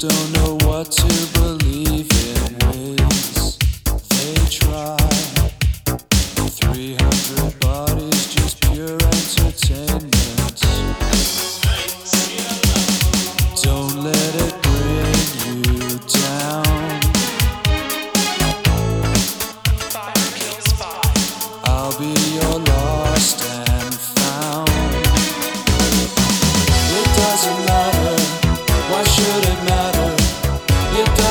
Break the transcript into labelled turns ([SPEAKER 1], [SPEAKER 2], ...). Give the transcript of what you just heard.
[SPEAKER 1] don't know what to believe in they try. 300 bodies, just pure entertainment.